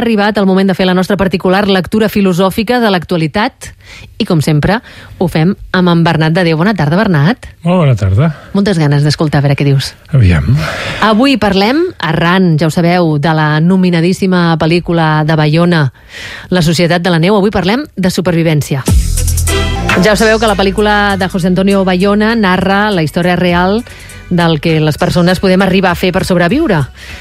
arribat el moment de fer la nostra particular lectura filosòfica de l'actualitat i, com sempre, ho fem amb en Bernat de Déu. Bona tarda, Bernat. Molt bona tarda. Moltes ganes d'escoltar, a veure què dius. Aviam. Avui parlem, arran, ja ho sabeu, de la nominadíssima pel·lícula de Bayona, La Societat de la Neu. Avui parlem de supervivència. Ja ho sabeu que la pel·lícula de José Antonio Bayona narra la història real del que les persones podem arribar a fer per sobreviure.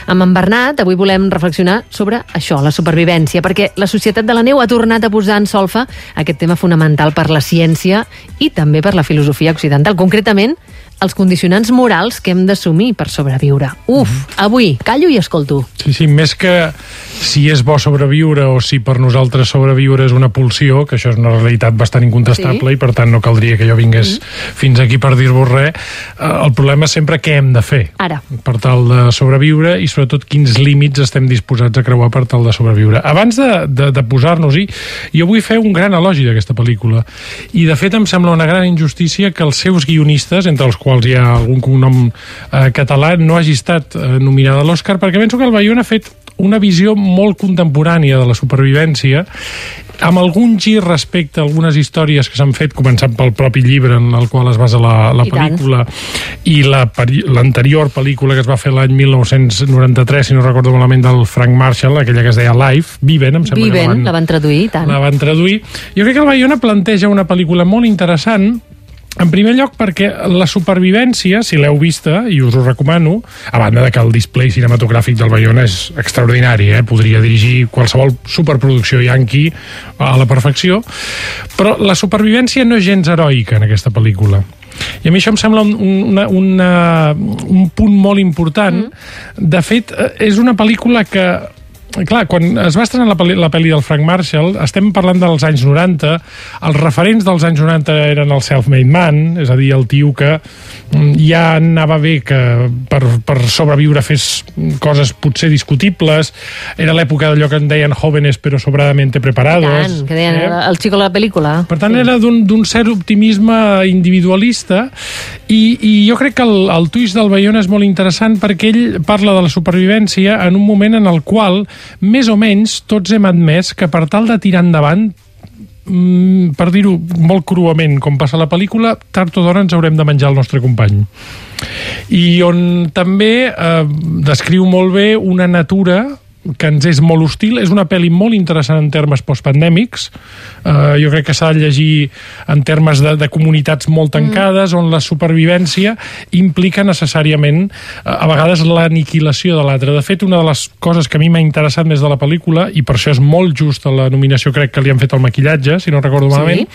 Amb en Bernat avui volem reflexionar sobre això, la supervivència, perquè la Societat de la Neu ha tornat a posar en solfa aquest tema fonamental per la ciència i també per la filosofia occidental. Concretament, els condicionants morals que hem d'assumir per sobreviure. Uf, avui callo i escolto. Sí, sí, més que si és bo sobreviure o si per nosaltres sobreviure és una pulsió, que això és una realitat bastant incontestable Sí. i per tant no caldria que jo vingués fins aquí per dir-vos res, eh, el problema és sempre què hem de fer Ara. per tal de sobreviure i sobretot quins límits estem disposats a creuar per tal de sobreviure. Abans de, de, de posar-nos-hi, jo vull fer un gran elogi d'aquesta pel·lícula i de fet em sembla una gran injustícia que els seus guionistes, entre els quals hi ha algun cognom eh, català, no hagi estat eh, nominada a l'Oscar perquè penso que el Bayona ha fet una visió molt contemporània de la supervivència amb algun gir respecte a algunes històries que s'han fet, començant pel propi llibre en el qual es basa la, la I tant. pel·lícula i la peri- l'anterior pel·lícula que es va fer l'any 1993, si no recordo malament, del Frank Marshall, aquella que es deia Life, Viven, em sembla que Viven, la van traduir, i tant. la van traduir. Jo crec que el Bayona planteja una pel·lícula molt interessant en primer lloc perquè la supervivència, si l'heu vista, i us ho recomano, a banda de que el display cinematogràfic del Bayona és extraordinari, eh? podria dirigir qualsevol superproducció yankee a la perfecció, però la supervivència no és gens heroica en aquesta pel·lícula. I a mi això em sembla un, una, una, un punt molt important. Mm. De fet, eh, és una pel·lícula que clar, quan es va estrenar la pel·li, la pel·li del Frank Marshall, estem parlant dels anys 90, els referents dels anys 90 eren el self-made man, és a dir, el tio que mm, ja anava bé que per, per sobreviure fes coses potser discutibles, era l'època d'allò que en deien jóvenes però sobradamente I preparados. tant, que deien eh? el xico de la pel·lícula. Per tant, sí. era d'un d'un cert optimisme individualista i, i jo crec que el, el twist del Bayona és molt interessant perquè ell parla de la supervivència en un moment en el qual, més o menys, tots hem admès que per tal de tirar endavant mm, per dir-ho molt cruament, com passa la pel·lícula, tard o d'hora ens haurem de menjar el nostre company. I on també eh, descriu molt bé una natura que ens és molt hostil. És una pel·li molt interessant en termes postpandèmics. Uh, jo crec que s'ha de llegir en termes de, de comunitats molt tancades, mm. on la supervivència implica necessàriament, uh, a vegades, l'aniquilació de l'altre. De fet, una de les coses que a mi m'ha interessat més de la pel·lícula, i per això és molt justa la nominació, crec que li han fet el maquillatge, si no recordo Sí. malament,